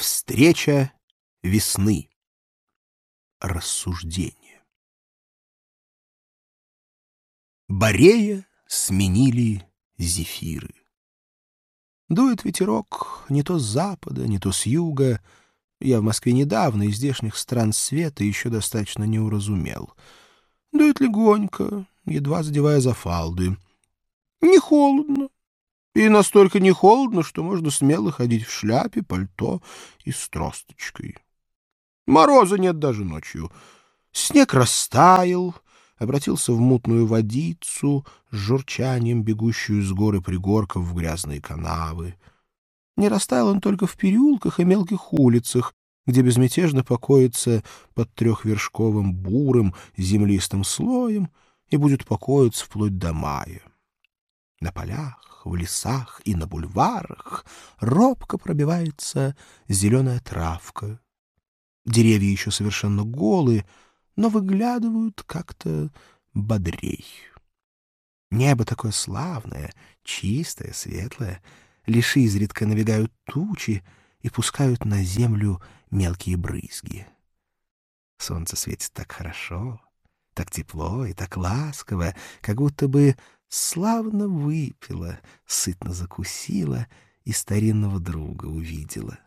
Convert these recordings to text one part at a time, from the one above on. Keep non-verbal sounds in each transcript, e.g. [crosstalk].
Встреча весны. Рассуждение. Борея сменили зефиры. Дует ветерок не то с запада, не то с юга. Я в Москве недавно из здешних стран света еще достаточно не уразумел. Дует легонько, едва задевая за фалды. Не холодно, и настолько не холодно, что можно смело ходить в шляпе, пальто и с тросточкой. Мороза нет даже ночью. Снег растаял, обратился в мутную водицу с журчанием, бегущую с горы пригорков в грязные канавы. Не растаял он только в переулках и мелких улицах, где безмятежно покоится под трехвершковым бурым землистым слоем и будет покоиться вплоть до мая. На полях, в лесах и на бульварах робко пробивается зеленая травка. Деревья еще совершенно голые, но выглядывают как-то бодрей. Небо такое славное, чистое, светлое. Лишь изредка набегают тучи и пускают на землю мелкие брызги. Солнце светит так хорошо, так тепло и так ласково, как будто бы славно выпила, сытно закусила и старинного друга увидела.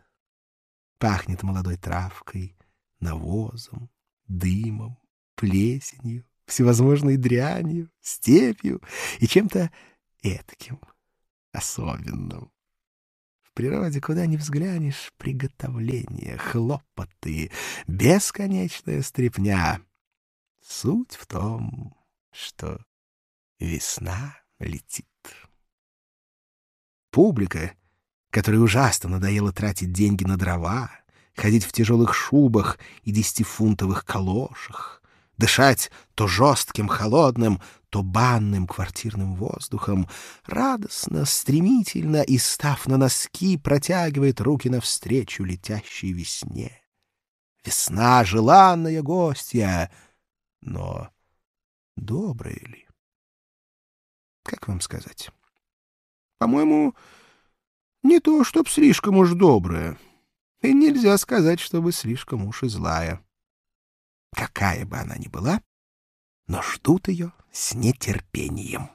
Пахнет молодой травкой, навозом, дымом, плесенью, всевозможной дрянью, степью и чем-то этаким, особенным. В природе, куда ни взглянешь, приготовления, хлопоты, бесконечная стрепня. Суть в том, что Весна летит. Публика, которой ужасно надоело тратить деньги на дрова, ходить в тяжелых шубах и десятифунтовых калошах, дышать то жестким холодным, то банным квартирным воздухом, радостно, стремительно и, став на носки, протягивает руки навстречу летящей весне. Весна — желанная гостья, но добрая ли? Как вам сказать? По-моему, не то, чтоб слишком уж добрая, и нельзя сказать, чтобы слишком уж и злая. Какая бы она ни была, но ждут ее с нетерпением.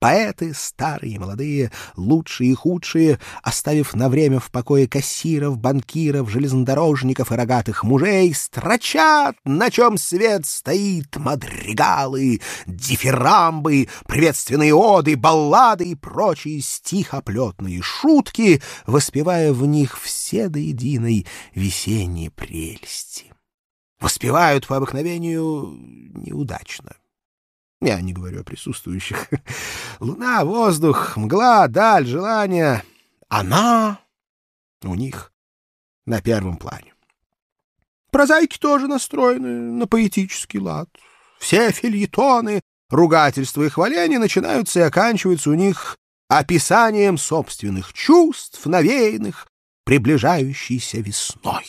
Поэты, старые и молодые, лучшие и худшие, оставив на время в покое кассиров, банкиров, железнодорожников и рогатых мужей, строчат, на чем свет стоит, мадригалы, дифирамбы, приветственные оды, баллады и прочие стихоплетные шутки, воспевая в них все до единой весенние прелести. Воспевают по обыкновению неудачно. Я не говорю о присутствующих. [laughs] Луна, воздух, мгла, даль, желание. Она у них на первом плане. Прозаики тоже настроены на поэтический лад. Все фильетоны, ругательства и хваления начинаются и оканчиваются у них описанием собственных чувств, навеянных приближающейся весной.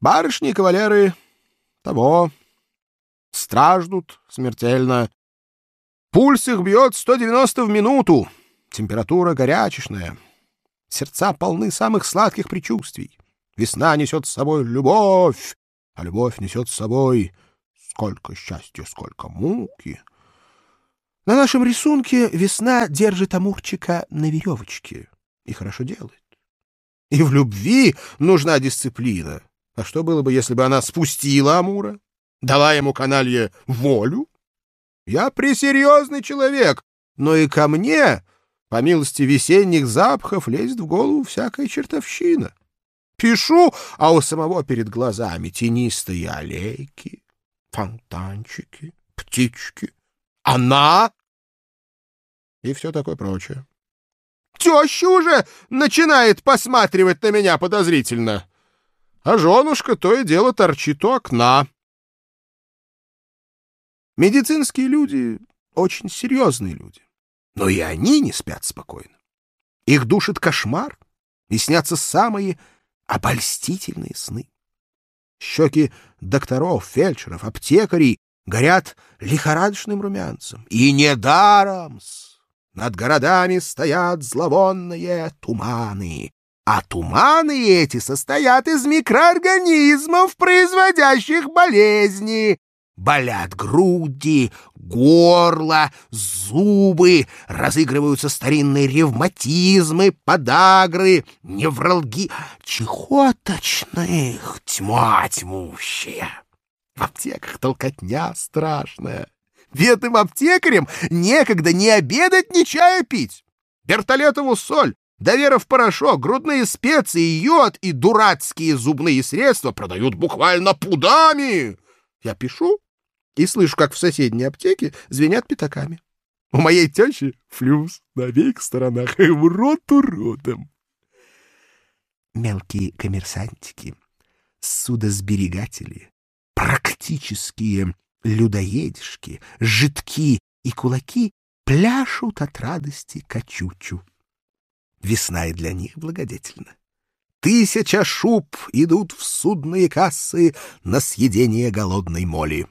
Барышни и кавалеры того страждут смертельно. Пульс их бьет 190 в минуту, температура горячечная. Сердца полны самых сладких предчувствий. Весна несет с собой любовь, а любовь несет с собой сколько счастья, сколько муки. На нашем рисунке весна держит Амурчика на веревочке и хорошо делает. И в любви нужна дисциплина. А что было бы, если бы она спустила Амура? Дала ему каналье волю. Я пресерьезный человек, но и ко мне, по милости весенних запахов, лезет в голову всякая чертовщина. Пишу, а у самого перед глазами тенистые аллейки, фонтанчики, птички, она и все такое прочее. Теща уже начинает посматривать на меня подозрительно, а женушка то и дело торчит у окна. Медицинские люди — очень серьезные люди. Но и они не спят спокойно. Их душит кошмар, и снятся самые обольстительные сны. Щеки докторов, фельдшеров, аптекарей горят лихорадочным румянцем. И недаром -с. Над городами стоят зловонные туманы. а туманы эти состоят из микроорганизмов, производящих болезни. Болят груди, горло, зубы, разыгрываются старинные ревматизмы, подагры, невралги, чехоточных, тьма тьмущая. В аптеках толкотня страшная. Бедным аптекарям некогда ни обедать, ни чая пить. Бертолетову соль, доверов порошок, грудные специи, йод и дурацкие зубные средства продают буквально пудами. Я пишу и слышу, как в соседней аптеке звенят пятаками. У моей тещи флюс на обеих сторонах, и в рот уродом. Мелкие коммерсантики, судосберегатели, практические людоедишки, жидки и кулаки пляшут от радости качучу. Весна и для них благодетельна. Тысяча шуб идут в судные кассы на съедение голодной моли.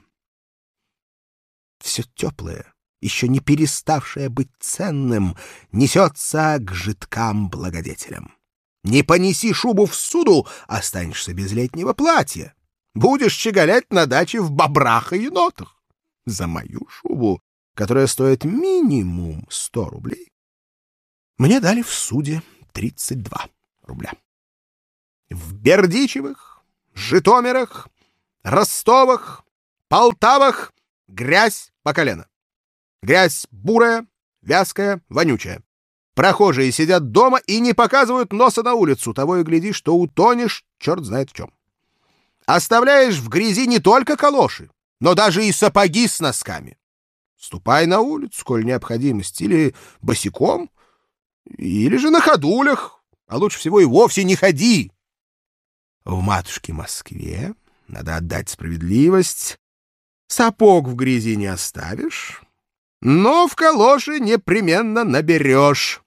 Все теплое, еще не переставшее быть ценным, несется к жидкам-благодетелям. Не понеси шубу в суду, останешься без летнего платья. Будешь щеголять на даче в бобрах и енотах. За мою шубу, которая стоит минимум сто рублей, мне дали в суде тридцать два рубля. В Бердичевых, Житомирах, Ростовах, Полтавах грязь по колено. Грязь бурая, вязкая, вонючая. Прохожие сидят дома и не показывают носа на улицу, того и гляди, что утонешь, черт знает в чем. Оставляешь в грязи не только калоши, но даже и сапоги с носками. Ступай на улицу, сколь необходимость, или босиком, или же на ходулях, а лучше всего и вовсе не ходи. В матушке Москве, надо отдать справедливость, сапог в грязи не оставишь, но в калоши непременно наберешь.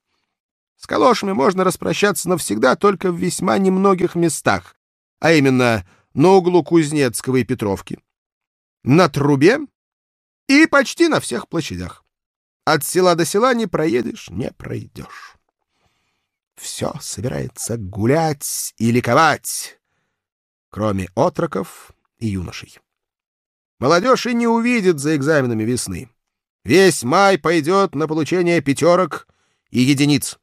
С калошами можно распрощаться навсегда только в весьма немногих местах, а именно на углу Кузнецкого и Петровки, на Трубе и почти на всех площадях. От села до села не проедешь, не пройдешь. Все собирается гулять и ликовать, кроме отроков и юношей. Молодежь и не увидит за экзаменами весны. Весь май пойдет на получение пятерок и единиц.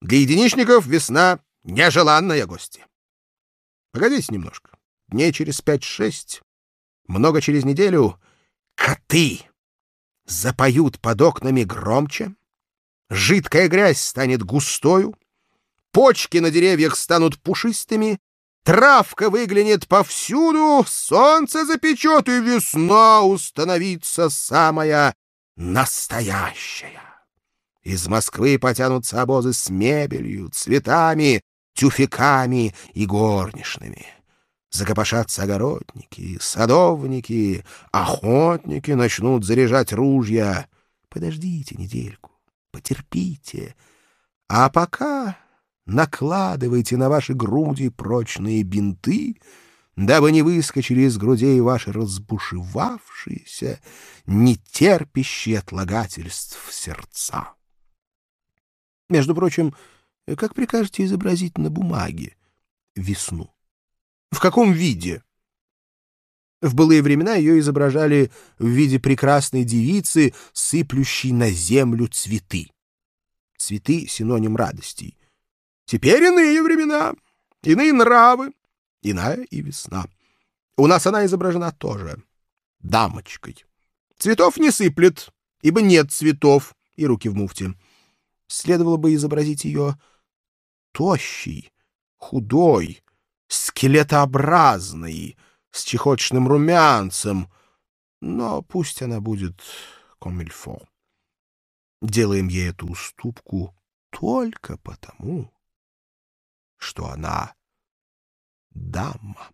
Для единичников весна — нежеланная гостья. Погодите немножко дней через пять-шесть, много через неделю, коты запоют под окнами громче, жидкая грязь станет густою, почки на деревьях станут пушистыми, травка выглянет повсюду, солнце запечет, и весна установится самая настоящая. Из Москвы потянутся обозы с мебелью, цветами, тюфяками и горничными. Закопошатся огородники, садовники, охотники начнут заряжать ружья. Подождите недельку, потерпите. А пока накладывайте на ваши груди прочные бинты, дабы не выскочили из грудей ваши разбушевавшиеся, нетерпящие отлагательств сердца. Между прочим, как прикажете изобразить на бумаге весну? В каком виде? В былые времена ее изображали в виде прекрасной девицы, сыплющей на землю цветы. Цветы — синоним радостей. Теперь иные времена, иные нравы, иная и весна. У нас она изображена тоже дамочкой. Цветов не сыплет, ибо нет цветов, и руки в муфте. Следовало бы изобразить ее тощей, худой, скелетообразной, с чехоточным румянцем, но пусть она будет комильфо. Делаем ей эту уступку только потому, что она дама.